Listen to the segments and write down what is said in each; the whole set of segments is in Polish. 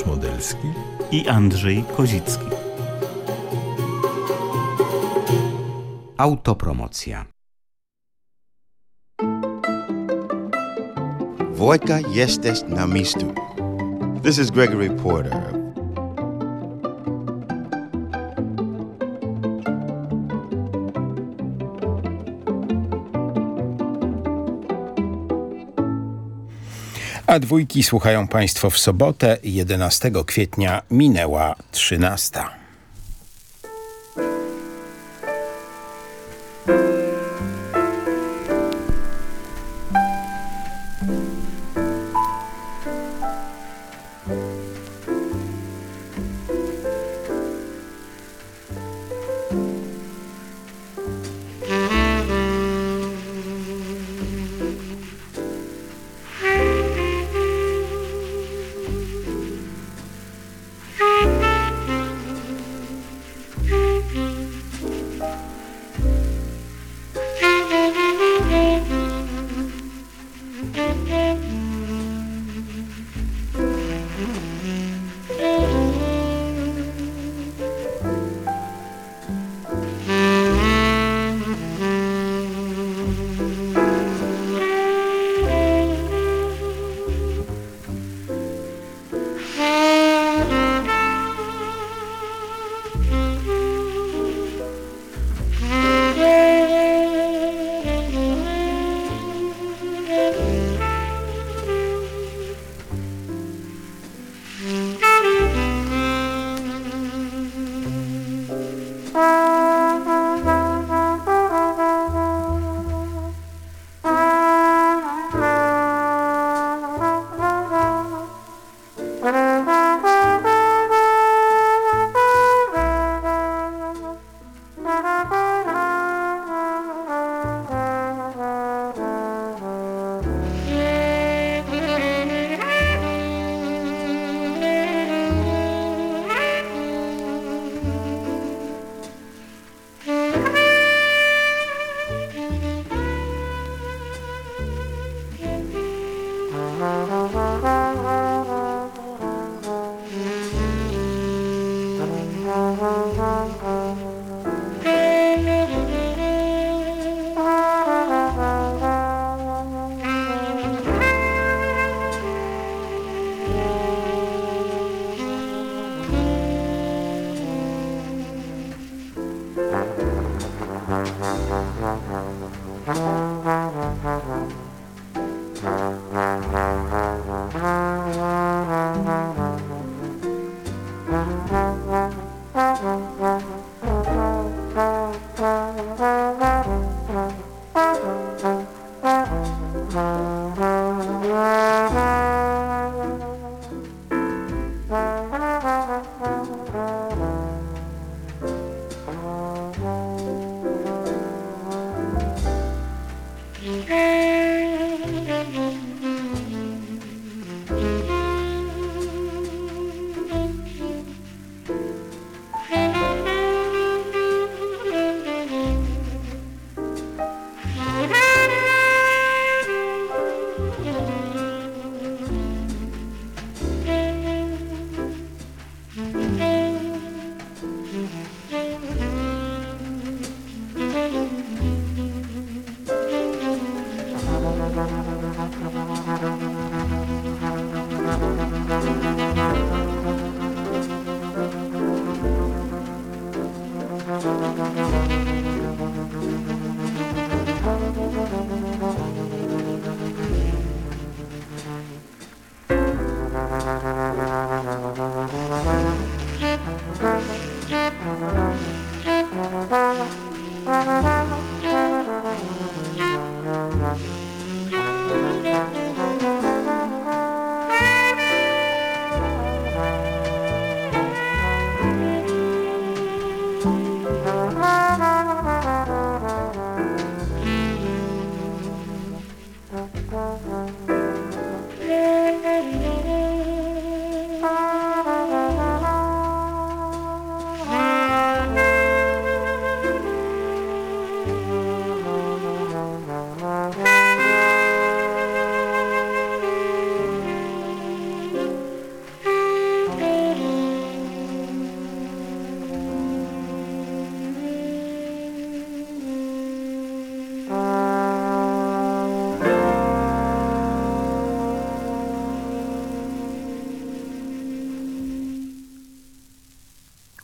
Modelski i Andrzej Kozicki. Autopromocja. Wojka jesteś na miejscu. This is Gregory Porter. A dwójki słuchają Państwo w sobotę 11 kwietnia minęła 13.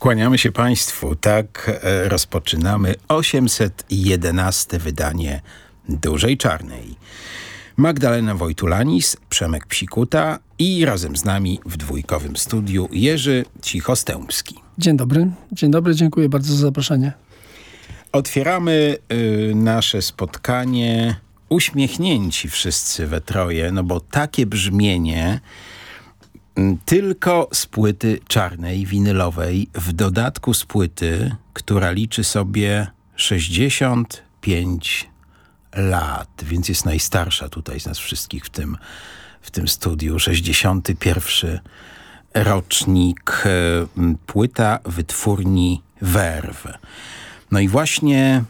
Kłaniamy się Państwu. Tak e, rozpoczynamy 811 wydanie Dużej Czarnej. Magdalena Wojtulanis, Przemek Psikuta i razem z nami w dwójkowym studiu Jerzy Cichostępski. Dzień dobry. Dzień dobry, dziękuję bardzo za zaproszenie. Otwieramy y, nasze spotkanie uśmiechnięci wszyscy we troje, no bo takie brzmienie tylko z płyty czarnej, winylowej, w dodatku z płyty, która liczy sobie 65 lat, więc jest najstarsza tutaj z nas wszystkich w tym, w tym studiu. 61 rocznik, y, płyta wytwórni Verve. No i właśnie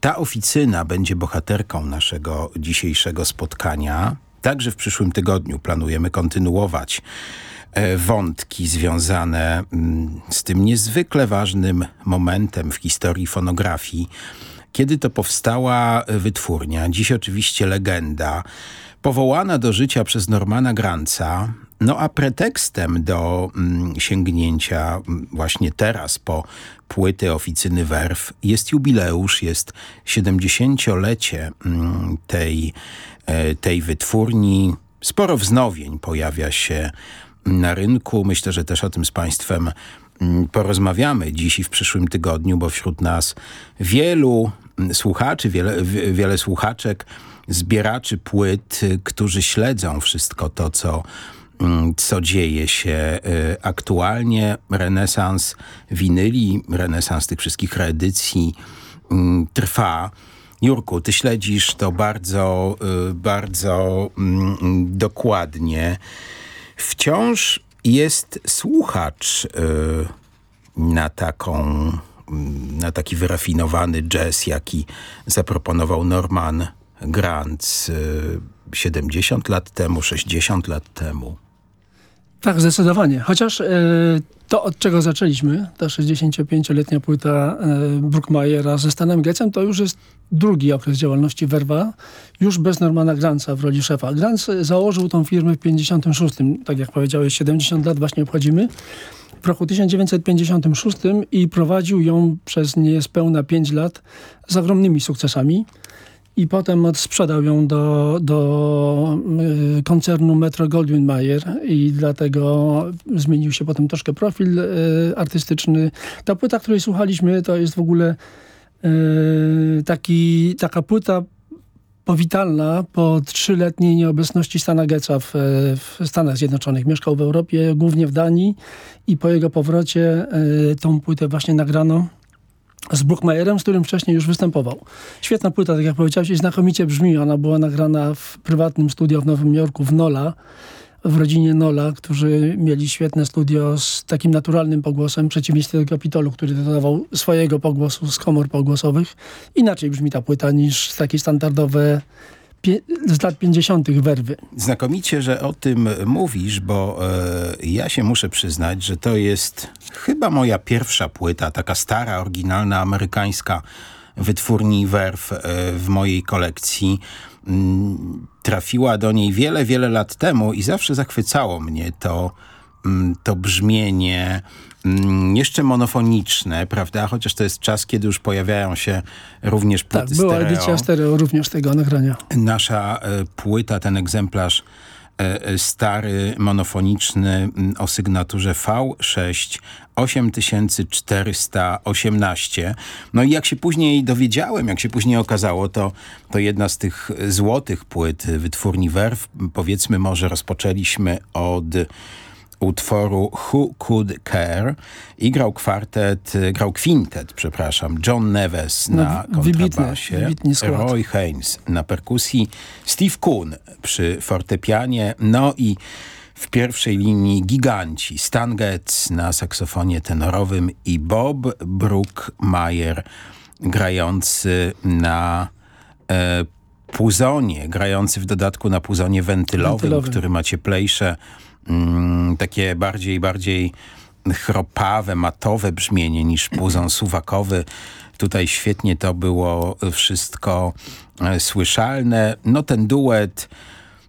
ta oficyna będzie bohaterką naszego dzisiejszego spotkania. Także w przyszłym tygodniu planujemy kontynuować e, wątki związane mm, z tym niezwykle ważnym momentem w historii fonografii, kiedy to powstała wytwórnia, dziś oczywiście legenda, powołana do życia przez Normana Granca, no a pretekstem do mm, sięgnięcia mm, właśnie teraz po płyty oficyny Werf jest jubileusz, jest 70-lecie mm, tej, e, tej wytwórni. Sporo wznowień pojawia się na rynku. Myślę, że też o tym z Państwem mm, porozmawiamy dziś i w przyszłym tygodniu, bo wśród nas wielu mm, słuchaczy, wiele, wiele słuchaczek, zbieraczy płyt, którzy śledzą wszystko to, co Mm, co dzieje się y, aktualnie. Renesans winyli, renesans tych wszystkich reedycji trwa. Jurku, ty śledzisz to bardzo, y, bardzo mm, dokładnie. Wciąż jest słuchacz y, na taką na taki wyrafinowany jazz, jaki zaproponował Norman Grant 70 lat temu, 60 lat temu. Tak, zdecydowanie. Chociaż e, to, od czego zaczęliśmy, ta 65-letnia płyta e, Brookmajera ze Stanem Getzem, to już jest drugi okres działalności Werwa, już bez Normana Granca w roli szefa. Grant założył tą firmę w 56, tak jak powiedziałeś, 70 lat właśnie obchodzimy, w roku 1956 i prowadził ją przez niespełna 5 lat z ogromnymi sukcesami i potem sprzedał ją do, do y, koncernu Metro Goldwyn Mayer i dlatego zmienił się potem troszkę profil y, artystyczny. Ta płyta, której słuchaliśmy, to jest w ogóle y, taki, taka płyta powitalna po trzyletniej nieobecności Stana w, w, Stanach Zjednoczonych. Mieszkał w Europie, głównie w Danii i po jego powrocie tą płytę właśnie nagrano z Brookmayerem, z którym wcześniej już występował. Świetna płyta, tak jak powiedziałeś, i znakomicie brzmi. Ona była nagrana w prywatnym studio w Nowym Jorku, w Nola, w rodzinie Nola, którzy mieli świetne studio z takim naturalnym pogłosem, przeciwieństwie do Kapitolu, który dodawał swojego pogłosu z komor pogłosowych. Inaczej brzmi ta płyta niż takie standardowe z lat 50. werwy. Znakomicie, że o tym mówisz, bo e, ja się muszę przyznać, że to jest chyba moja pierwsza płyta, taka stara, oryginalna, amerykańska wytwórni werw e, w mojej kolekcji. Mm, trafiła do niej wiele, wiele lat temu i zawsze zachwycało mnie to, to brzmienie Mm, jeszcze monofoniczne, prawda? Chociaż to jest czas, kiedy już pojawiają się również płyty Tak, była stereo. edycja stereo również tego nagrania. Nasza e, płyta, ten egzemplarz e, e, stary, monofoniczny mm, o sygnaturze V6 8418. No i jak się później dowiedziałem, jak się później okazało, to, to jedna z tych złotych płyt wytwórni Werf. Powiedzmy może rozpoczęliśmy od utworu Who Could Care i grał kwartet, grał kwintet, przepraszam, John Neves no, na kontrabasie, Roy Haynes na perkusji, Steve Kuhn przy fortepianie, no i w pierwszej linii giganci Stan Getz na saksofonie tenorowym i Bob Brookmeyer grający na e, puzonie, grający w dodatku na puzonie wentylowym, wentylowym. który ma cieplejsze takie bardziej, bardziej chropawe, matowe brzmienie niż puzon suwakowy. Tutaj świetnie to było wszystko e, słyszalne. No ten duet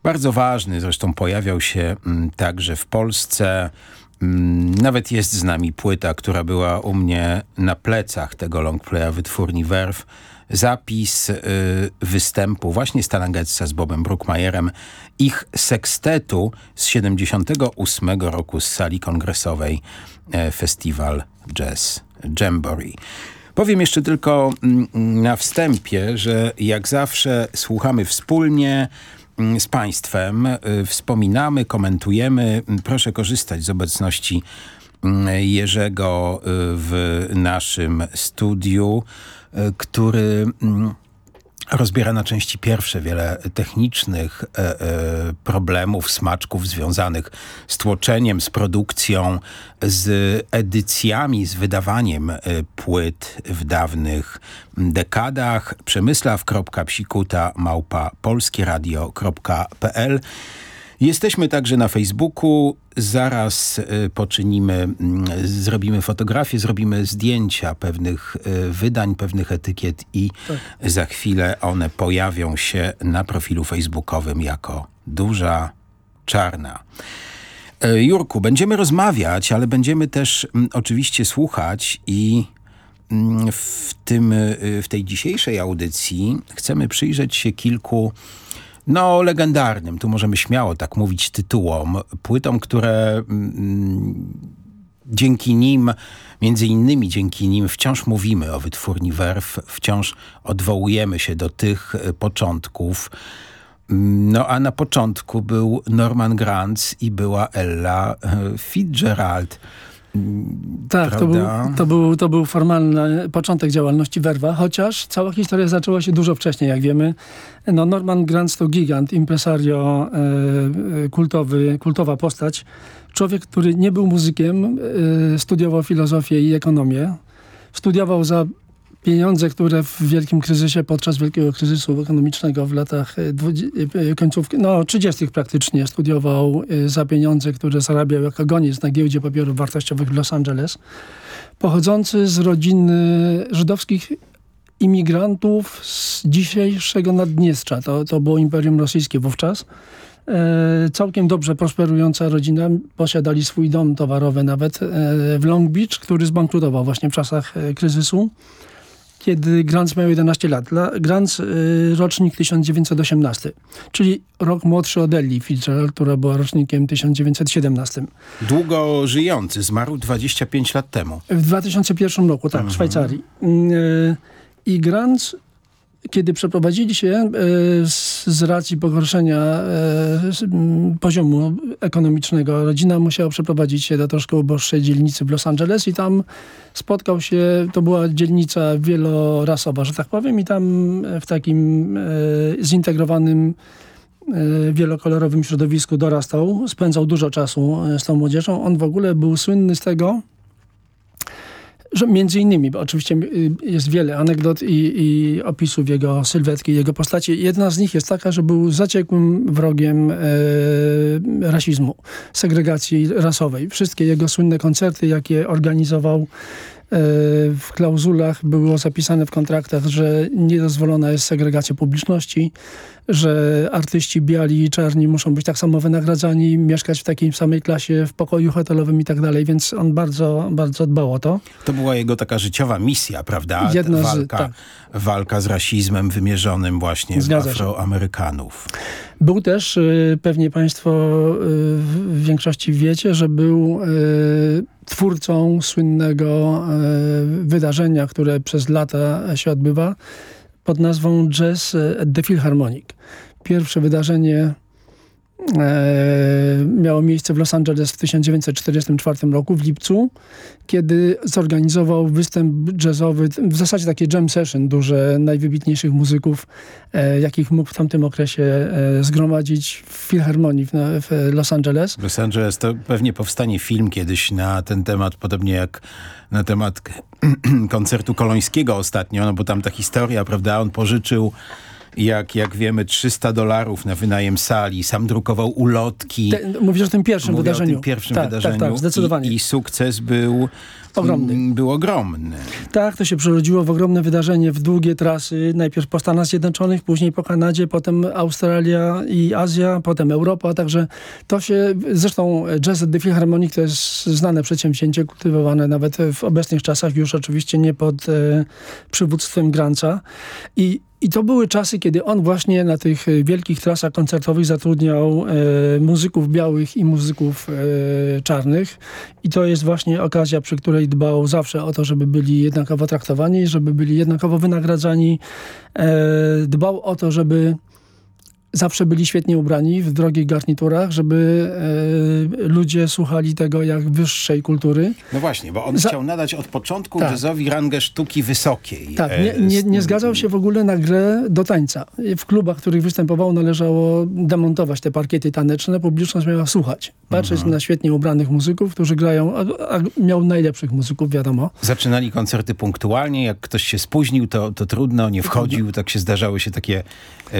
bardzo ważny, zresztą pojawiał się mm, także w Polsce. Mm, Nawet jest z nami płyta, która była u mnie na plecach tego longplaya wytwórni Verve. Zapis y, występu właśnie Stana Getza z Bobem Brookmayerem, ich sekstetu z 78 roku z sali kongresowej e, Festiwal Jazz Jamboree. Powiem jeszcze tylko mm, na wstępie, że jak zawsze słuchamy wspólnie mm, z Państwem, y, wspominamy, komentujemy. Proszę korzystać z obecności mm, Jerzego y, w naszym studiu, który mm, rozbiera na części pierwsze wiele technicznych e, e, problemów, smaczków związanych z tłoczeniem, z produkcją, z edycjami, z wydawaniem e, płyt w dawnych dekadach. Przemysław.psikuta małpa polskieradio.pl Jesteśmy także na Facebooku. Zaraz y, poczynimy, mm, zrobimy fotografie, zrobimy zdjęcia pewnych y, wydań, pewnych etykiet i za chwilę one pojawią się na profilu facebookowym jako duża czarna. E, Jurku, będziemy rozmawiać, ale będziemy też mm, oczywiście słuchać i mm, w, tym, y, w tej dzisiejszej audycji chcemy przyjrzeć się kilku no, legendarnym, tu możemy śmiało tak mówić, tytułom, płytom, które mm, dzięki nim, między innymi dzięki nim wciąż mówimy o wytwórni Werf, wciąż odwołujemy się do tych e, początków. Mm, No a na początku był Norman Granz i była Ella e, Fitzgerald. Tak, to był, to, był, to był formalny początek działalności Werwa, chociaż cała historia zaczęła się dużo wcześniej, jak wiemy. No, Norman Granz to gigant, impresario, e, e, kultowy, kultowa postać. Człowiek, który nie był muzykiem, e, studiował filozofię i ekonomię. Studiował za pieniądze, które w wielkim kryzysie, podczas wielkiego kryzysu ekonomicznego w latach e, e, końcówki, no 30 praktycznie studiował e, za pieniądze, które zarabiał jako goniec na giełdzie papierów wartościowych w Los Angeles. Pochodzący z rodziny żydowskich imigrantów z dzisiejszego Naddniestrza. To, to było Imperium Rosyjskie wówczas. E, całkiem dobrze prosperująca rodzina. Posiadali swój dom towarowy nawet e, w Long Beach, który zbankrutował właśnie w czasach e, kryzysu kiedy Grants miał 11 lat. Grants y, rocznik 1918, czyli rok młodszy od Ellie Fitzgerald, która była rocznikiem 1917. Długo żyjący, zmarł 25 lat temu. W 2001 roku, tak, w Szwajcarii. Y, I Grants, kiedy przeprowadzili się y, z, racji pogorszenia m, poziomu ekonomicznego, rodzina musiała przeprowadzić się do troszkę uboższej dzielnicy w Los Angeles i tam spotkał się, to była dzielnica wielorasowa, że tak powiem, i tam e, w takim e, zintegrowanym e, wielokolorowym środowisku dorastał, spędzał dużo czasu e, z tą młodzieżą. On w ogóle był słynny z tego, że między innymi, bo oczywiście y, jest wiele anegdot i, i opisów jego sylwetki, jego postaci. Jedna z nich jest taka, że był zaciekłym wrogiem e, rasizmu, segregacji rasowej. Wszystkie jego słynne koncerty, jakie organizował e, w klauzulach było zapisane w kontraktach, że niedozwolona jest segregacja publiczności, że artyści biali i czarni muszą być tak samo wynagradzani, mieszkać w takiej samej klasie, w pokoju hotelowym i tak dalej, więc on bardzo, bardzo dbał o to. To była jego taka życiowa misja, prawda? Jedna z- walka, tak. walka z rasizmem wymierzonym właśnie Zgadza. Afroamerykanów. Był też, y, pewnie Państwo y, w większości wiecie, że był y, twórcą słynnego wydarzenia, które przez lata się odbywa pod nazwą Jazz at the Philharmonic. Pierwsze wydarzenie e, miało miejsce w Los Angeles w 1944 roku, w lipcu, kiedy zorganizował występ jazzowy, w zasadzie takie jam session duże najwybitniejszych muzyków, e, jakich mógł w tamtym okresie e, zgromadzić w Filharmonii w, Los Angeles. Los Angeles to pewnie powstanie film kiedyś na ten temat, podobnie jak na temat koncertu kolońskiego ostatnio, no bo tam ta historia, prawda, on pożyczył jak, jak wiemy, 300 dolarów na wynajem sali, sam drukował ulotki. Te, mówisz o tym pierwszym Mówię wydarzeniu. o tym pierwszym tak, wydarzeniu. Tak, tak, zdecydowanie. I, I sukces był Ogromny. mm, Był ogromny. Tak, to się przerodziło w ogromne wydarzenie, w długie trasy, najpierw po Stanach Zjednoczonych, później po Kanadzie, potem Australia i Azja, potem Europa, także to się, zresztą Jazz at the Philharmonic to jest znane przedsięwzięcie, kultywowane nawet w obecnych czasach, już oczywiście nie pod e, przywództwem Granca i i to były czasy, kiedy on właśnie na tych e, wielkich trasach koncertowych zatrudniał e, muzyków białych i muzyków e, czarnych. I to jest właśnie okazja, przy której dbał zawsze o to, żeby byli jednakowo traktowani, żeby byli jednakowo wynagradzani. E, dbał o to, żeby zawsze byli świetnie ubrani w drogich garniturach, żeby e, ludzie słuchali tego jak wyższej kultury. No właśnie, bo on Za- chciał nadać od początku Tak. jazzowi rangę sztuki wysokiej. Tak, E, nie, nie, nie zgadzał się w ogóle na grę do tańca. W klubach, w których występował, należało demontować te parkiety taneczne. Publiczność miała słuchać, patrzeć Mhm. na świetnie ubranych muzyków, którzy grają, a, a miał najlepszych muzyków, wiadomo. Zaczynali koncerty punktualnie, jak ktoś się spóźnił, to, to trudno, nie wchodził, tak się zdarzały się takie, e,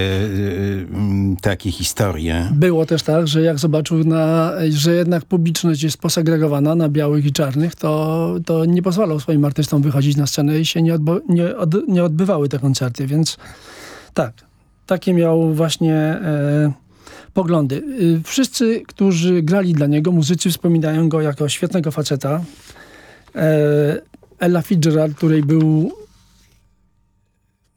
takie historie. Było też tak, że jak zobaczył, na, że jednak publiczność jest posegregowana na białych i czarnych, to, to nie pozwalał swoim artystom wychodzić na scenę i się nie, nie, od, nie odbywały te koncerty, więc tak, takie miał właśnie e, poglądy. Y, Wszyscy, którzy grali dla niego, muzycy wspominają go jako świetnego faceta. E, Ella Fitzgerald, której był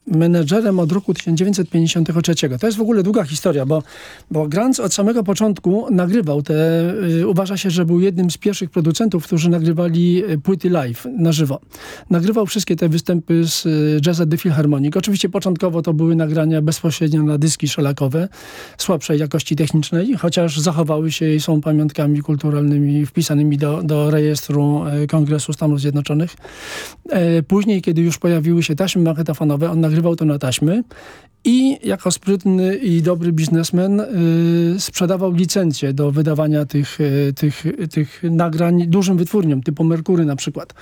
menedżerem od roku 1953. To jest w ogóle długa historia, bo, bo Grant od samego początku nagrywał te, y, uważa się, że był jednym z pierwszych producentów, którzy nagrywali y, płyty live na żywo. Nagrywał wszystkie te występy z y, Jazz at the Philharmonic. Oczywiście początkowo to były nagrania bezpośrednio na dyski szelakowe, słabszej jakości technicznej, chociaż zachowały się i są pamiątkami kulturalnymi wpisanymi do, do rejestru Kongresu Stanów Zjednoczonych. E, Później, kiedy już pojawiły się taśmy magnetofonowe, on nagrywał to na taśmy i jako sprytny i dobry biznesmen y, sprzedawał licencje do wydawania tych, y, tych, tych nagrań dużym wytwórniom, typu Merkury na przykład.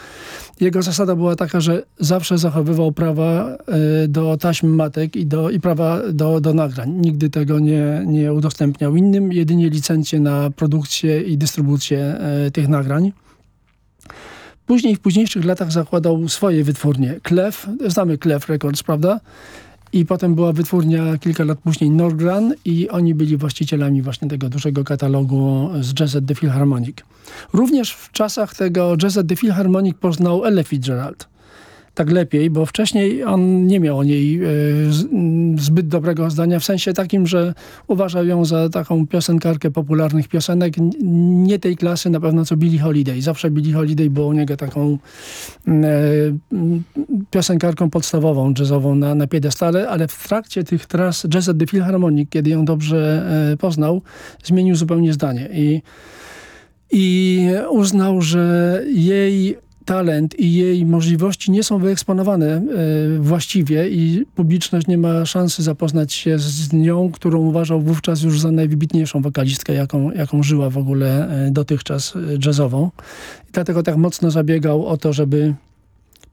Jego zasada była taka, że zawsze zachowywał prawa y, do taśm matek i, do, i prawa do, do nagrań. Nigdy tego nie, nie udostępniał innym, jedynie licencje na produkcję i dystrybucję tych nagrań. Później w późniejszych latach zakładał swoje wytwórnie. Clef, znamy Clef Records, prawda? I potem była wytwórnia kilka lat później Norgran i oni byli właścicielami właśnie tego dużego katalogu z Jazz at the Philharmonic. Również w czasach tego Jazz at the Philharmonic poznał Ella Fitzgerald. Tak lepiej, bo wcześniej on nie miał o niej e, z- m, zbyt dobrego zdania, w sensie takim, że uważał ją za taką piosenkarkę popularnych piosenek, nie tej klasy na pewno co Billie Holiday. Zawsze Billie Holiday było u niego taką m, e, m, piosenkarką podstawową, jazzową na, na piedestale, ale w trakcie tych tras Jazz at the Philharmonic, kiedy ją dobrze e, poznał, zmienił zupełnie zdanie i, i uznał, że jej talent i jej możliwości nie są wyeksponowane e, właściwie i publiczność nie ma szansy zapoznać się z nią, którą uważał wówczas już za najwybitniejszą wokalistkę, jaką, jaką żyła w ogóle e, dotychczas e, jazzową. I dlatego tak mocno zabiegał o to, żeby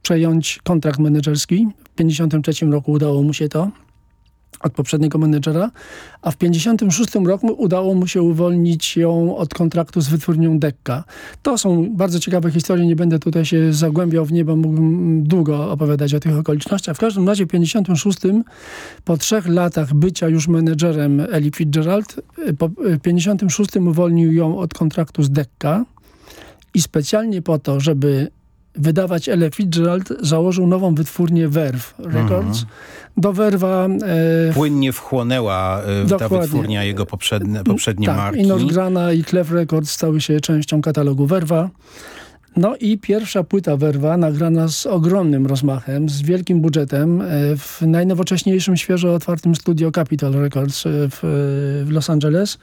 przejąć kontrakt menedżerski. W 1953 roku udało mu się to od poprzedniego menedżera, a w 1956 roku udało mu się uwolnić ją od kontraktu z wytwórnią Dekka. To są bardzo ciekawe historie, nie będę tutaj się zagłębiał w nie, bo mógłbym długo opowiadać o tych okolicznościach. W każdym razie w 1956, po trzech latach bycia już menedżerem Ellie Fitzgerald, y, y, w 1956 uwolnił ją od kontraktu z Dekka i specjalnie po to, żeby wydawać Ella Fitzgerald, założył nową wytwórnię Verve Records. Do Verva e, Płynnie wchłonęła e, ta wytwórnia jego poprzednie, poprzednie tak, marki. i Norgrana i Clef Records stały się częścią katalogu Verva. No i pierwsza płyta Verva, nagrana z ogromnym rozmachem, z wielkim budżetem, e, w najnowocześniejszym, świeżo otwartym studio Capitol Records e, w, w Los Angeles.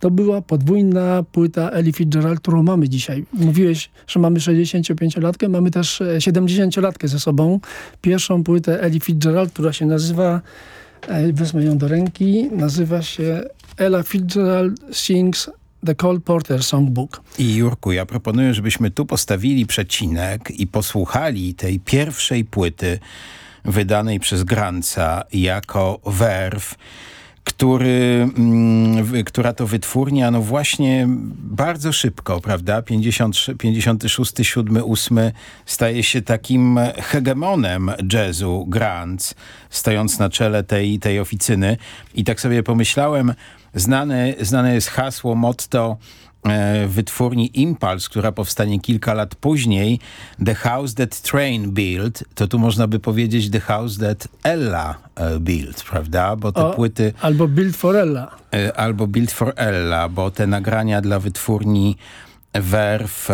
To była podwójna płyta Ellie Fitzgerald, którą mamy dzisiaj. Mówiłeś, że mamy 65-latkę, mamy też e, 70-latkę ze sobą. Pierwszą płytę Ellie Fitzgerald, która się nazywa, e, wezmę ją do ręki, nazywa się Ella Fitzgerald Sings The Cole Porter Songbook. I Jurku, ja proponuję, żebyśmy tu postawili przecinek i posłuchali tej pierwszej płyty wydanej przez Granca jako Werw który, mm, która to wytwórnia, no właśnie bardzo szybko, prawda? 50, 56, 7, 8 staje się takim hegemonem jazzu Grants, stojąc na czele tej, tej oficyny. I tak sobie pomyślałem, znane, znane jest hasło, motto E, wytwórni Impulse, która powstanie kilka lat później, The House That Train Built, to tu można by powiedzieć The House That Ella e, Built, prawda? Bo te o, płyty... Albo Build for Ella. E, albo Built for Ella, bo te nagrania dla wytwórni Werf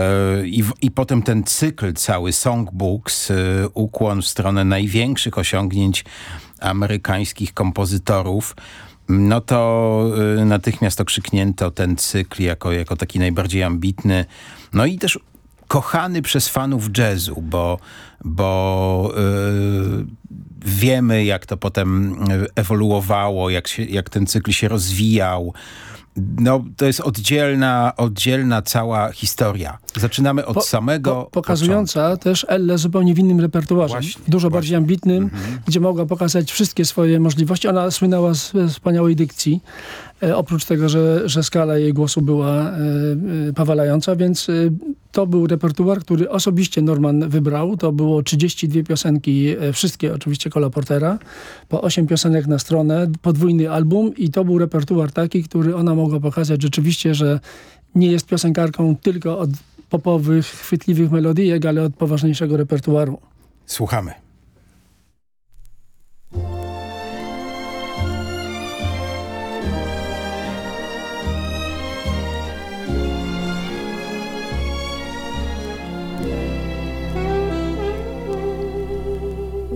i, i potem ten cykl cały Songbooks, ukłon w stronę największych osiągnięć amerykańskich kompozytorów, no to y, natychmiast okrzyknięto ten cykl jako, jako taki najbardziej ambitny. No i też kochany przez fanów jazzu, bo, bo yy, wiemy, jak to potem ewoluowało, jak, się, jak ten cykl się rozwijał. No, to jest oddzielna, oddzielna cała historia. Zaczynamy od po, samego po, Pokazująca początku. też Elle zupełnie w innym repertuarze. Właśnie, Dużo właśnie. bardziej ambitnym, mhm. gdzie mogła pokazać wszystkie swoje możliwości. Ona słynęła z wspaniałej dykcji. E, oprócz tego, że, że skala jej głosu była e, e, powalająca, więc to był repertuar, który osobiście Norman wybrał. To było 32 piosenki, wszystkie oczywiście Cola Portera, po 8 piosenek na stronę, podwójny album i to był repertuar taki, który ona mogła pokazać rzeczywiście, że nie jest piosenkarką tylko od popowych, chwytliwych melodijek, ale od poważniejszego repertuaru. Słuchamy.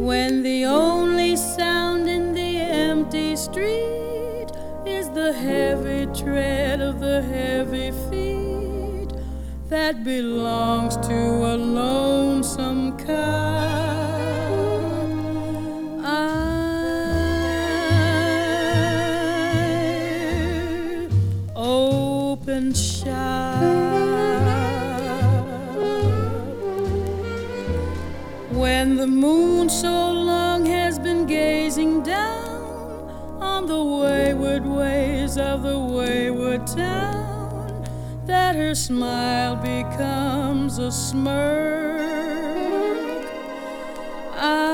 When the only sound in the empty street is the heavy tread of the heavy feet that belongs to a lonesome cow. When the moon so long has been gazing down on the wayward ways of the wayward town that her smile becomes a smirk. I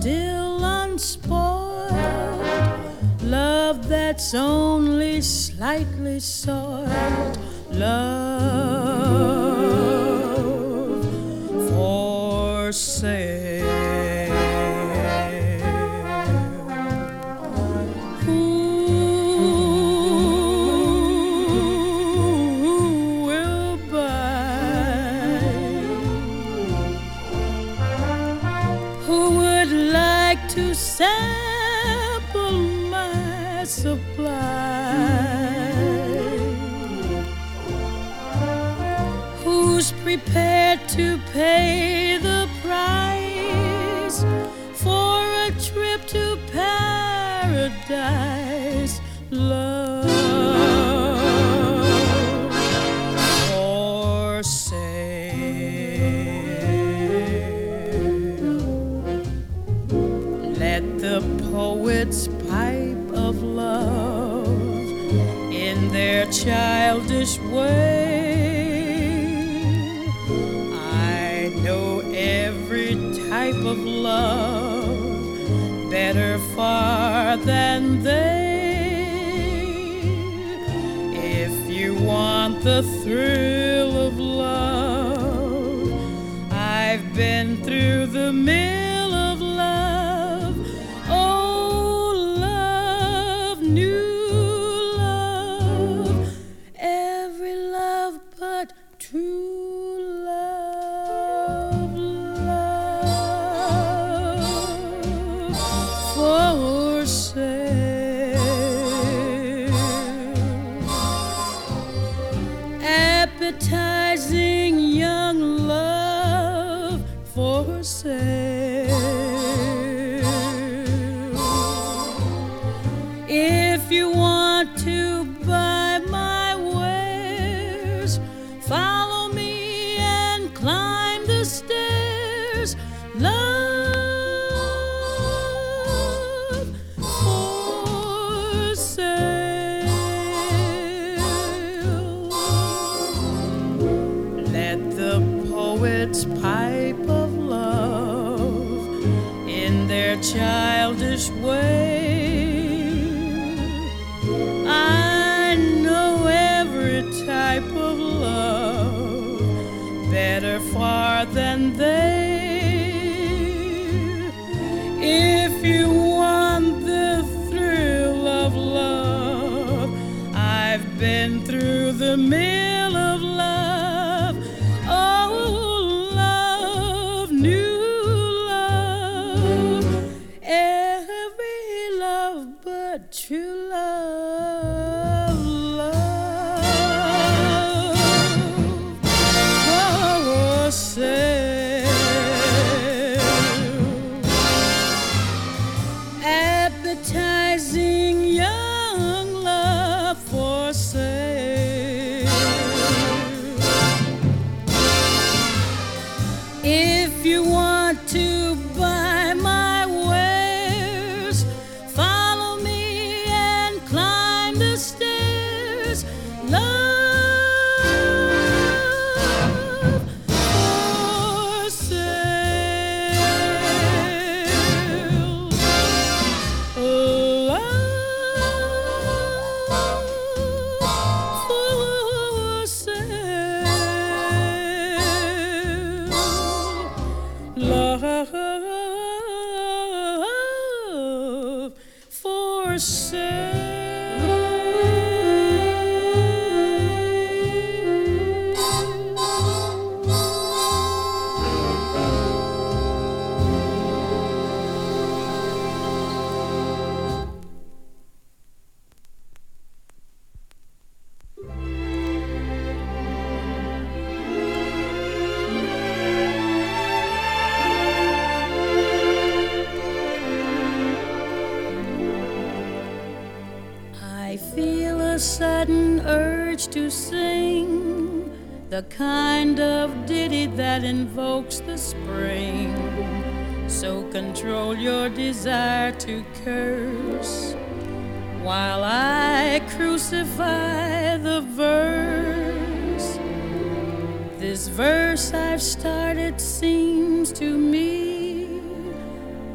still unspoiled. Love that's only slightly soiled. Love for sale. Love better far than they. If you want the thrill of love, I've been through the mill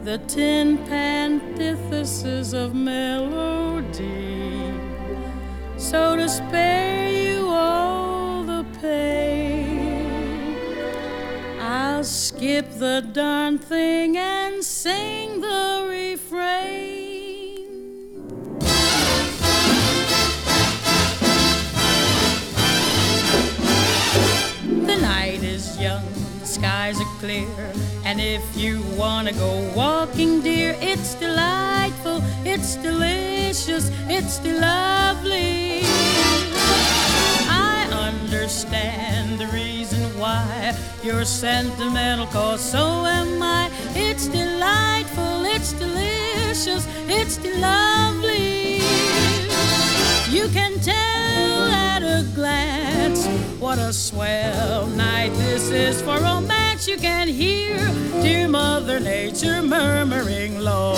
the tin antithesis of melody. So to spare you all the pain, I'll skip the darn thing and sing and if you wanna go walking, dear, it's delightful, it's delicious, it's lovely. I understand the reason why you're sentimental, cause so am I. It's delightful, it's delicious, it's lovely. You can tell at a glance what a swell night this is for romance. You can hear dear Mother Nature murmuring low.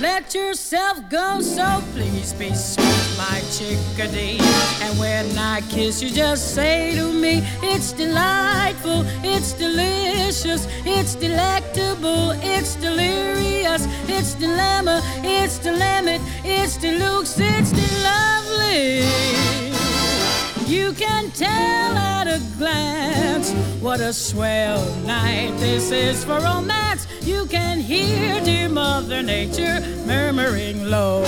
Let yourself go, so please be sweet, my chickadee. And when I kiss you, just say to me, it's delightful, it's delicious, it's delectable, it's delirious, it's dilemma, it's limit, it's deluxe, it's the lovely. You can tell at a glance what a swell night this is for romance. You can hear dear Mother Nature murmuring low.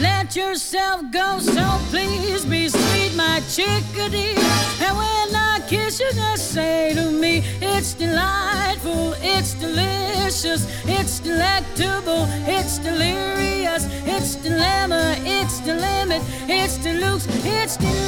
Let yourself go, so please be sweet, my chickadee. And when I kiss you, just say to me, it's delightful, it's delicious, it's delectable, it's delirious, it's dilemma, it's the limit, it's deluxe, it's the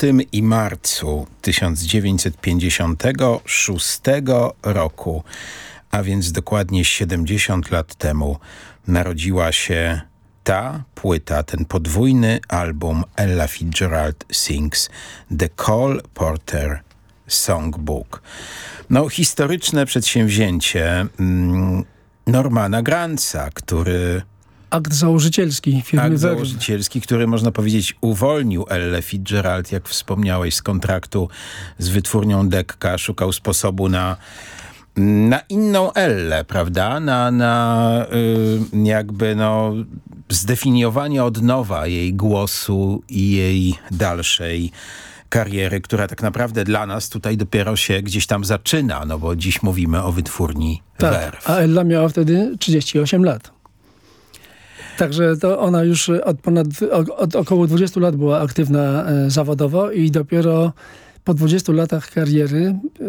lutym i marcu 1956 roku, a więc dokładnie 70 lat temu, narodziła się ta płyta, ten podwójny album Ella Fitzgerald Sings The Cole Porter Songbook. No, historyczne przedsięwzięcie mm, Normana Granca, który Akt założycielski firmy akt założycielski, który można powiedzieć uwolnił Elle Fitzgerald, jak wspomniałeś, z kontraktu z wytwórnią Dekka. Szukał sposobu na, na inną Elle, prawda? Na, na y, jakby no zdefiniowanie od nowa jej głosu i jej dalszej kariery, która tak naprawdę dla nas tutaj dopiero się gdzieś tam zaczyna, no bo dziś mówimy o wytwórni Tak, Verve. a Ella miała wtedy 38 lat. Także to ona już od ponad, od około 20 lat była aktywna e, zawodowo i dopiero po 20 latach kariery e,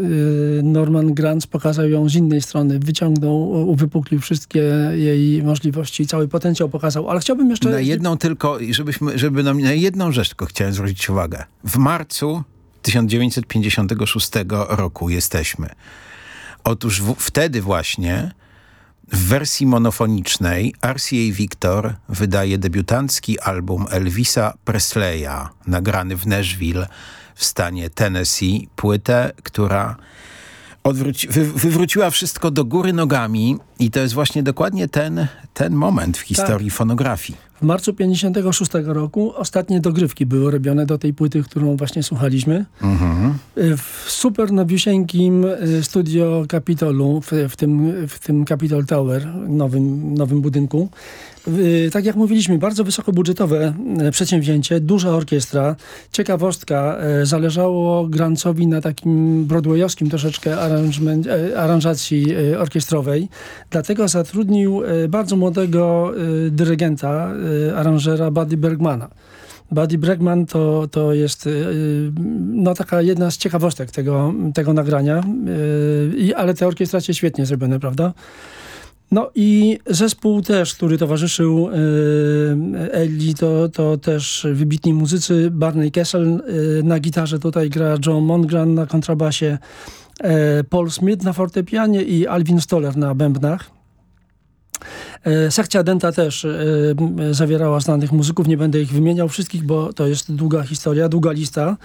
Norman Granz pokazał ją z innej strony. Wyciągnął, uwypuklił wszystkie jej możliwości, cały potencjał pokazał. Ale chciałbym jeszcze... Na jedną tylko, żebyśmy, żeby nam, na jedną rzecz tylko chciałem zwrócić uwagę. W marcu 1956 roku jesteśmy. Otóż w, wtedy właśnie w wersji monofonicznej RCA Victor wydaje debiutancki album Elvisa Presleya, nagrany w Nashville w stanie Tennessee, płytę, która odwróci, wy, wywróciła wszystko do góry nogami I to jest właśnie dokładnie ten, ten moment w historii fonografii. W marcu 56 roku ostatnie dogrywki były robione do tej płyty, którą właśnie słuchaliśmy. Y, W super nowiusieńkim y, studio Capitolu, w, w, tym, w tym Capitol Tower, nowym, nowym budynku. Tak jak mówiliśmy, bardzo wysokobudżetowe y, przedsięwzięcie, duża orkiestra. Ciekawostka, y, zależało Grantsowi na takim broadwayowskim troszeczkę y, aranżacji orkiestrowej. Dlatego zatrudnił bardzo młodego dyrygenta, aranżera Buddy Bergmana. Buddy Bregman to, to jest no, taka jedna z ciekawostek tego, tego nagrania, ale te orkiestracje świetnie zrobione, prawda? No i zespół też, który towarzyszył y, Elli, to, to też wybitni muzycy. Barney Kessel y, na gitarze, tutaj gra John Mongran na kontrabasie, e, Paul Smith na fortepianie i Alvin Stoller na bębnach. E, Sekcja Denta też e, zawierała znanych muzyków, nie będę ich wymieniał wszystkich, bo to jest długa historia, długa lista.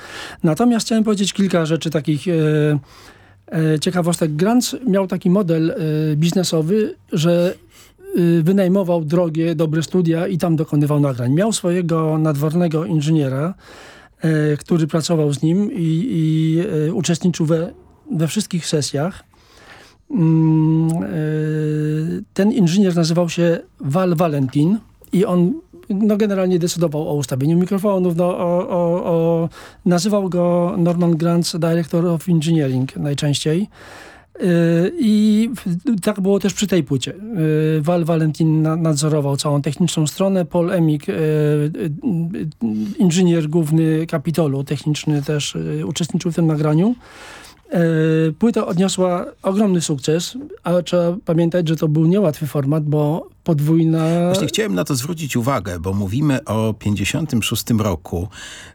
Natomiast chciałem powiedzieć kilka rzeczy takich e, e, ciekawostek. Grant miał taki model e, biznesowy, że e, wynajmował drogie, dobre studia i tam dokonywał nagrań. Miał swojego nadwornego inżyniera, e, który pracował z nim i, i e, uczestniczył we, we wszystkich sesjach. Mm, e, ten inżynier nazywał się Val Valentin i on no, generalnie decydował o ustawieniu mikrofonów, no, o, o, o, nazywał go Norman Grant Director of Engineering najczęściej. E, I tak było też przy tej płycie. E, Val Valentin na, nadzorował całą techniczną stronę, Paul Emig, e, inżynier główny Kapitolu, techniczny też uczestniczył w tym nagraniu. E, Płyta odniosła ogromny sukces, ale trzeba pamiętać, że to był niełatwy format, bo podwójna... Właśnie chciałem na to zwrócić uwagę, bo mówimy o 56 roku,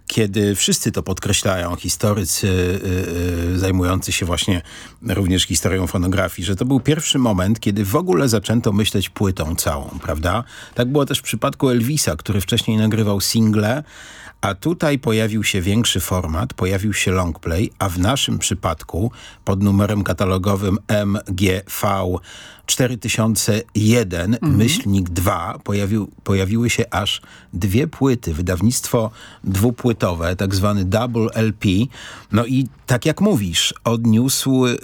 kiedy wszyscy to podkreślają, historycy y, y, zajmujący się właśnie również historią fonografii, że to był pierwszy moment, kiedy w ogóle zaczęto myśleć płytą całą, prawda? Tak było też w przypadku Elvisa, który wcześniej nagrywał single, a tutaj pojawił się większy format, pojawił się longplay, a w naszym przypadku pod numerem katalogowym MGV 4001, myślnik 2, pojawił, pojawiły się aż dwie płyty, wydawnictwo dwupłytowe, tak zwany double LP. No i tak jak mówisz, odniósł y,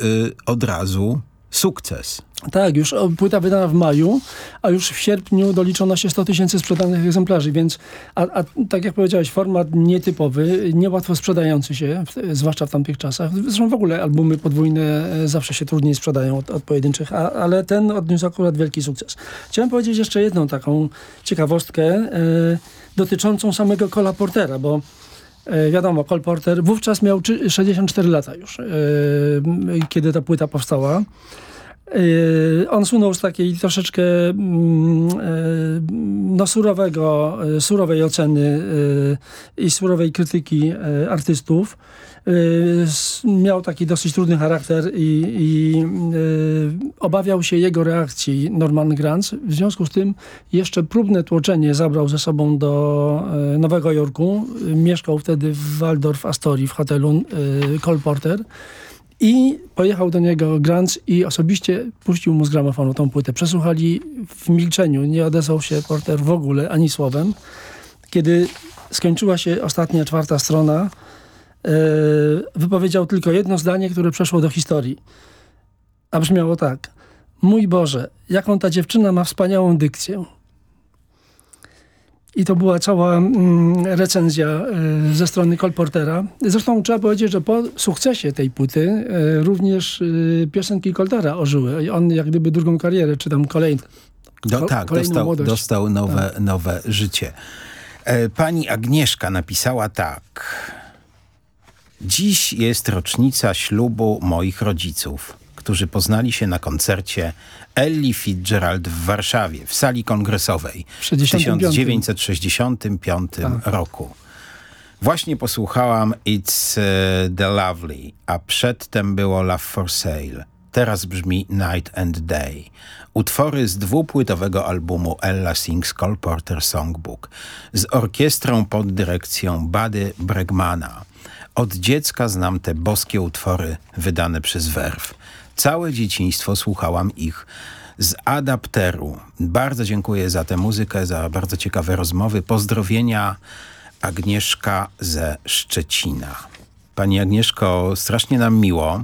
od razu sukces. Tak, już płyta wydana w maju, a już w sierpniu doliczono się 100 tysięcy sprzedanych egzemplarzy, więc a, a tak jak powiedziałeś, format nietypowy, niełatwo sprzedający się, zwłaszcza w tamtych czasach. Zresztą w ogóle albumy podwójne e, zawsze się trudniej sprzedają od, od pojedynczych, a, ale ten odniósł akurat wielki sukces. Chciałem powiedzieć jeszcze jedną taką ciekawostkę e, dotyczącą samego Cola Portera, bo E, Wiadomo, Cole Porter wówczas miał czy- 64 lata już, e, kiedy ta płyta powstała. E, On słynął z takiej troszeczkę mm, e, no, surowego, e, surowej oceny e, i surowej krytyki artystów. S- Miał taki dosyć trudny charakter i, i obawiał się jego reakcji Norman Granz. W związku z tym jeszcze próbne tłoczenie zabrał ze sobą do Nowego Jorku. E, Mieszkał wtedy w Waldorf Astorii w hotelu Cole Porter. I pojechał do niego Grant i osobiście puścił mu z gramofonu tą płytę. Przesłuchali w milczeniu, nie odezwał się Porter w ogóle ani słowem. Kiedy skończyła się ostatnia, czwarta strona, e, wypowiedział tylko jedno zdanie, które przeszło do historii. A brzmiało tak. Mój Boże, jaką ta dziewczyna ma wspaniałą dykcję. I to była cała mm, recenzja e, ze strony Colportera. Zresztą trzeba powiedzieć, że po sukcesie tej płyty e, również e, piosenki Coltera ożyły. On jak gdyby drugą karierę, czy tam kolejną. Do, Ko- tak, dostał, młodość. dostał nowe, nowe życie. Pani Agnieszka napisała tak. Dziś jest rocznica ślubu moich rodziców, którzy poznali się na koncercie Ellie Fitzgerald w Warszawie, w sali kongresowej W 65. 1965 roku. Właśnie posłuchałam It's e, the Lovely, a przedtem było Love for Sale. Teraz brzmi Night and Day. Utwory z dwupłytowego albumu Ella Sings Cole Porter Songbook z orkiestrą pod dyrekcją Buddy Bregmana. Od dziecka znam te boskie utwory wydane przez Werw. Całe dzieciństwo słuchałam ich z adapteru. Bardzo dziękuję za tę muzykę, za bardzo ciekawe rozmowy. Pozdrowienia Agnieszka ze Szczecina. Pani Agnieszko, strasznie nam miło.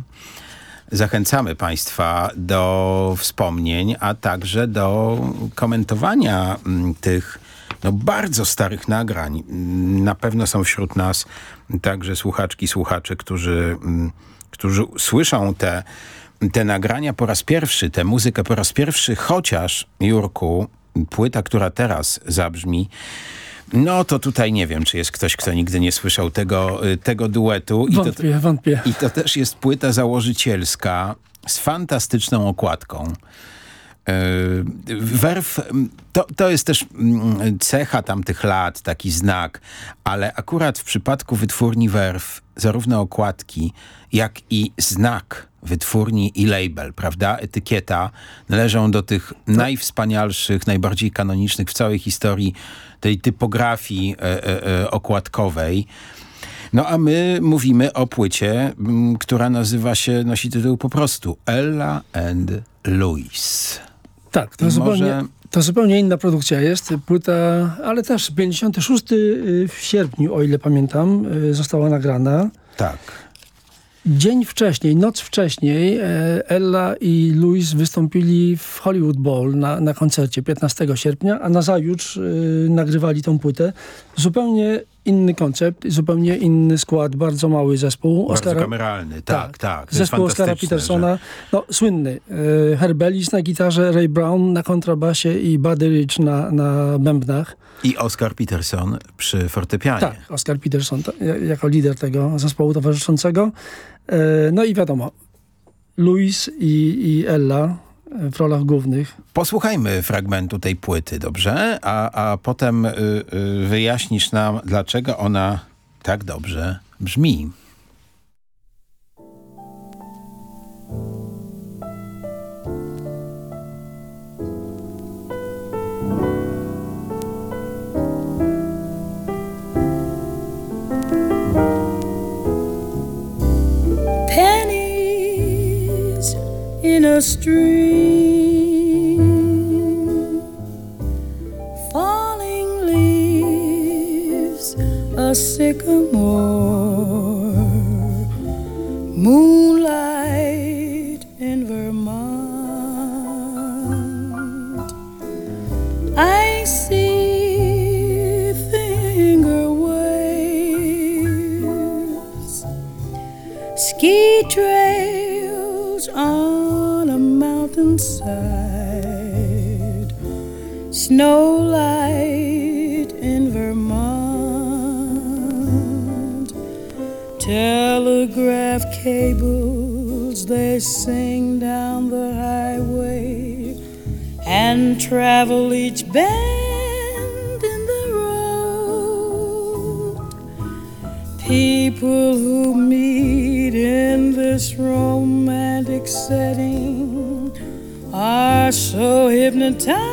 Zachęcamy Państwa do wspomnień, a także do komentowania mm, tych no, bardzo starych nagrań. Mm, Na pewno są wśród nas także słuchaczki, słuchacze, którzy, mm, którzy słyszą te, te nagrania po raz pierwszy, tę muzykę po raz pierwszy, chociaż, Jurku, płyta, która teraz zabrzmi, no to tutaj nie wiem, czy jest ktoś, kto nigdy nie słyszał tego, y, tego duetu. I to, Wątpię, wątpię. i to też jest płyta założycielska z fantastyczną okładką. Werf, mm, to, to jest też mm, cecha tamtych lat, taki znak, ale akurat w przypadku wytwórni Werf zarówno okładki, jak i znak wytwórni i label, prawda, etykieta należą do tych najwspanialszych, najbardziej kanonicznych w całej historii tej typografii e, e, e, okładkowej. No a my mówimy o płycie, m, która nazywa się, nosi tytuł po prostu Ella and Louis. Tak, to I zupełnie, może- to zupełnie inna produkcja jest. Płyta, ale też 56 w sierpniu, o ile pamiętam, y, została nagrana. Tak. Dzień wcześniej, noc wcześniej e, Ella i Louis wystąpili w Hollywood Bowl na, na koncercie 15 sierpnia, a nazajutrz y, nagrywali tą płytę. Zupełnie inny koncept, zupełnie inny skład, bardzo mały zespół. Bardzo kameralny, tak, tak. Jest Zespół Oscara Petersona, no słynny. E, Herb Ellis na gitarze, Ray Brown na kontrabasie i Buddy Rich na, na bębnach. że- I Oscar Peterson przy fortepianie. Tak, Oscar Peterson jako lider tego zespołu towarzyszącego. E, No i wiadomo, Louis i, i Ella w rolach głównych. Posłuchajmy fragmentu tej płyty, dobrze? A, a potem y, y, wyjaśnisz nam, dlaczego ona tak dobrze brzmi. In a stream, falling leaves, a sycamore, moonlight in Vermont. I see finger waves. Ski trails on a mountainside, snowlight in Vermont, telegraph cables they sing down the highway and travel each bend in the road. People who meet in this romantic setting are so hypnotized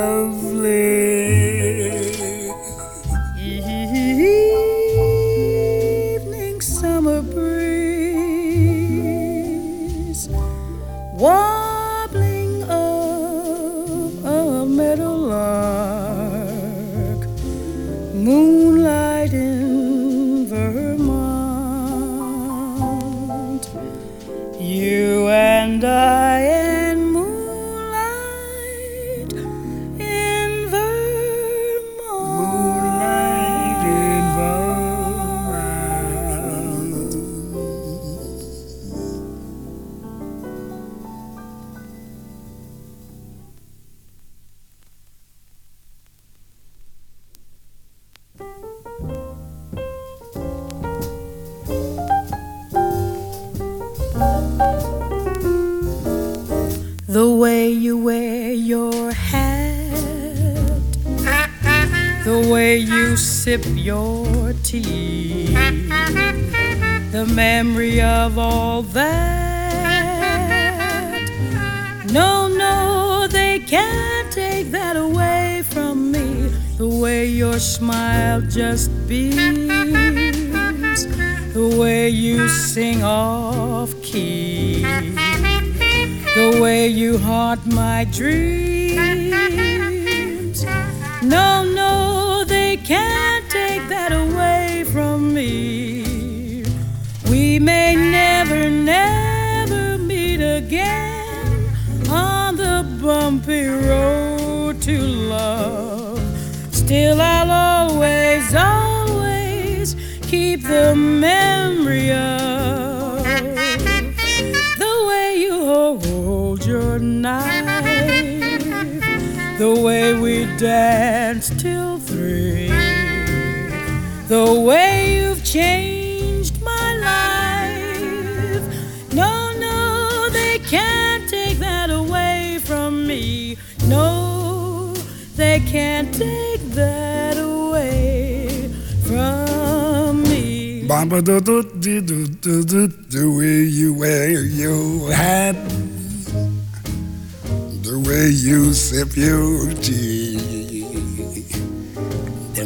lovely. que vio danced till three, the way you've changed my life. No, no, they can't take that away from me. No, they can't take that away from me. Bamba do do do do do do the way you wear your hat, the way you sip your tea,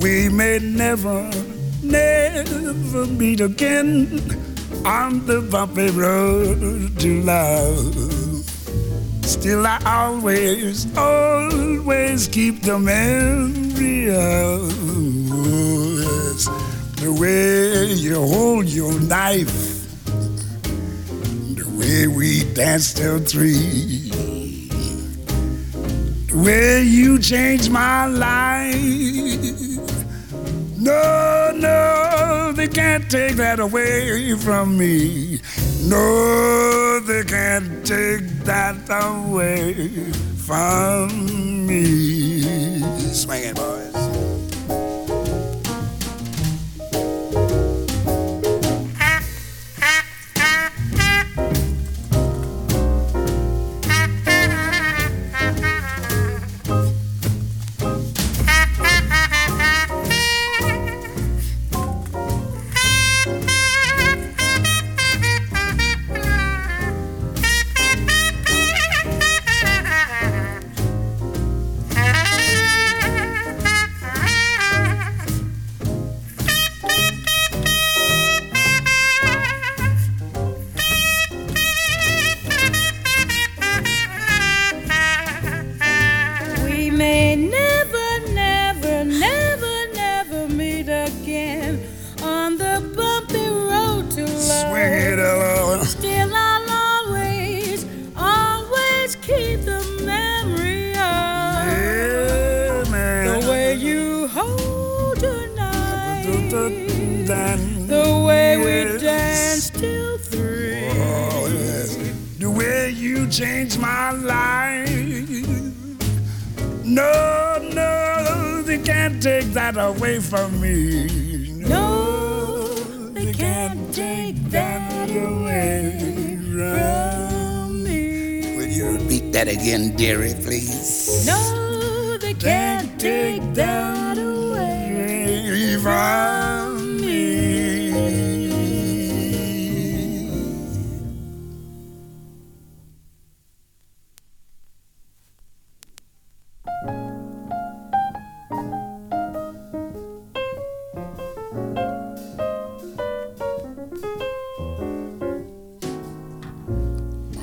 We may never, never meet again on the bumpy road to love. Still, I always, always keep the memory of the way you hold your knife the way we danced till three, the way you changed my life. No, no, they can't take that away from me. No, they can't take that away from me. Swing it, boys.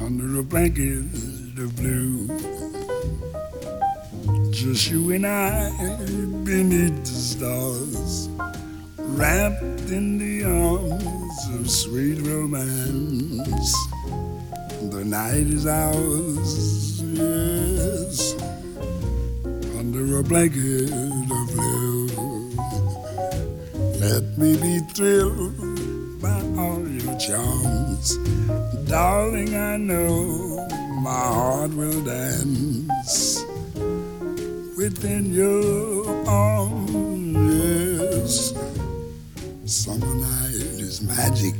Under a blanket of blue just you and I beneath the stars, wrapped in the arms of sweet romance. The night is ours, yes, under a blanket of blue. Let me be thrilled by all your charms, darling. I know my heart will dance within your arms. Yes, summer night is magic,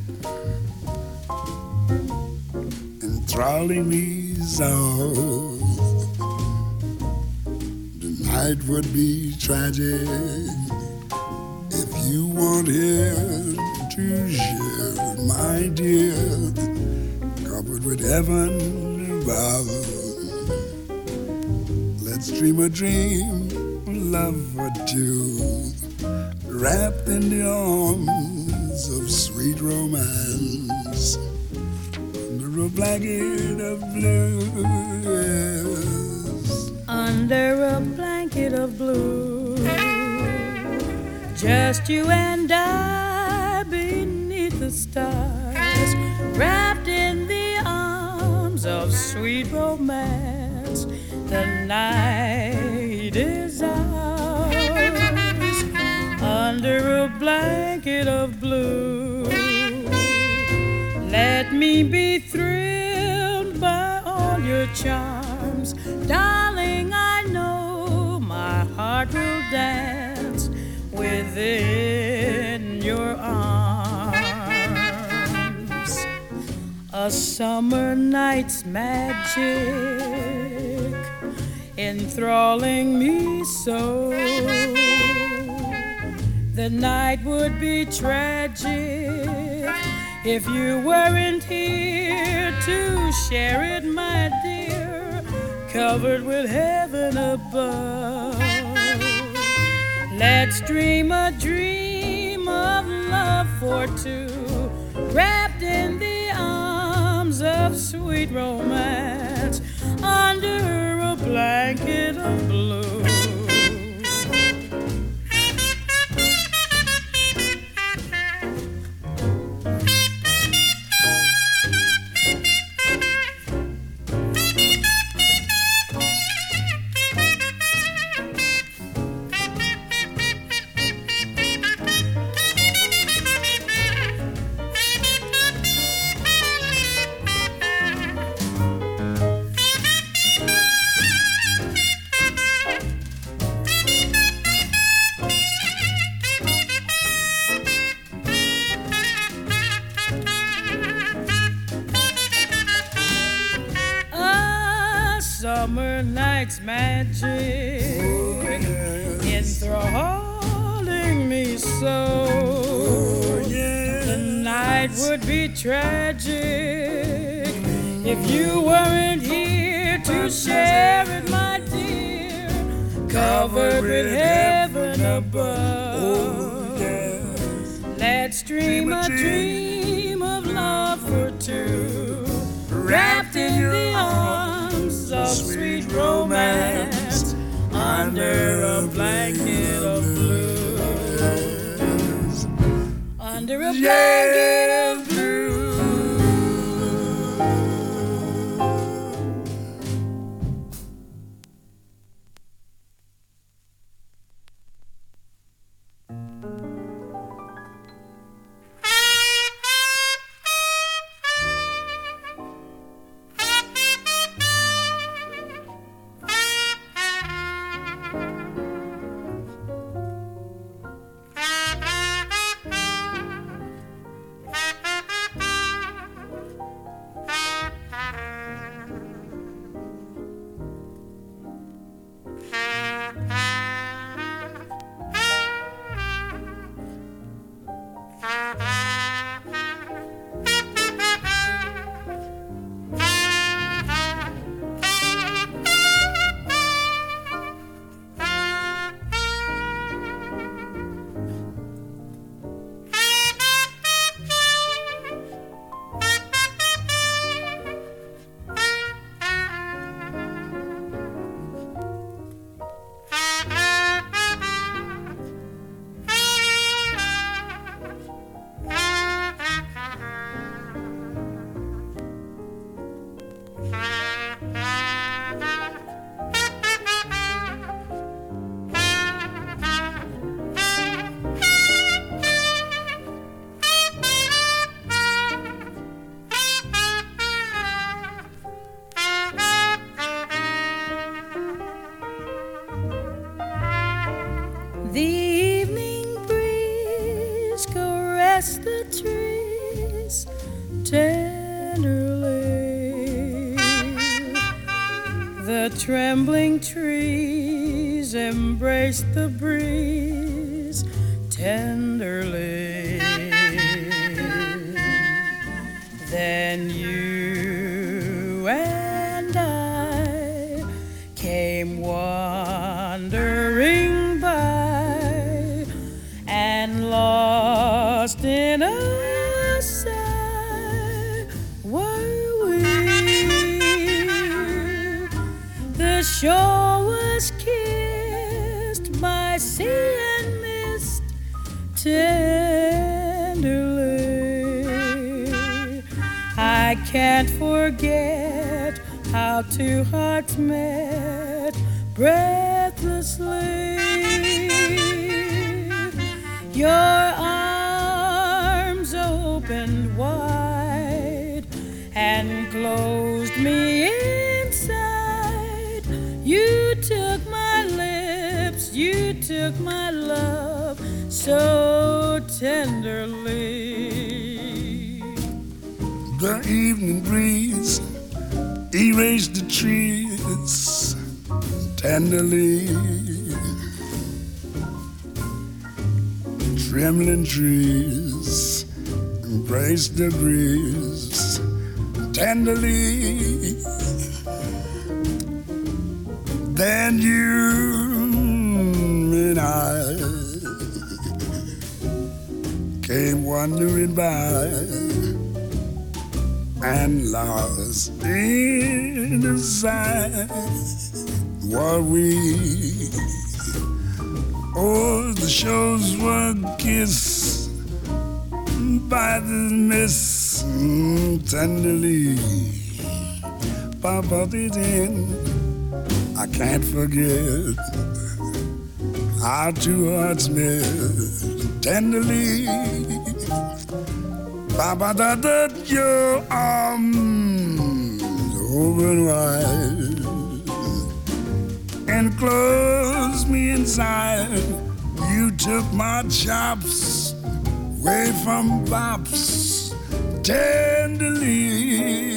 enthralling me so. The night would be tragic if you weren't here dear, covered with heaven above. Let's dream a dream, love for two, wrapped in the arms of sweet romance, under a blanket of blue. Under a blanket of blue. Just you and I beneath the stars, sweet romance. The night is ours under a blanket of blue. Let me be thrilled by all your charms, darling. I know my heart will dance within your arms. A summer night's magic enthralling me so. The night would be tragic if you weren't here to share it, my dear, covered with heaven above. Let's dream a dream of love for two, sweet romance, under a blanket of blue. Of sweet romance, under a blanket of blue. Under a blanket of The evening breeze caressed the trees tenderly. The trembling trees embraced the breeze tenderly. Two hearts met breathlessly. Your arms opened wide and closed me inside. You took my lips, you took my love so tenderly. The evening breeze tenderly. Trembling trees embrace the breeze tenderly. Then you and I came wandering by and lost in the sight we. Oh, the shores were kissed by the mist mm, tenderly. Papa did I can't forget how two hearts met tenderly. Papa, da your arms open wide and close me inside. You took my chops away from bops tenderly.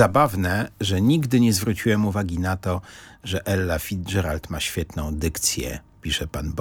Zabawne, że nigdy nie zwróciłem uwagi na to, że Ella Fitzgerald ma świetną dykcję, pisze pan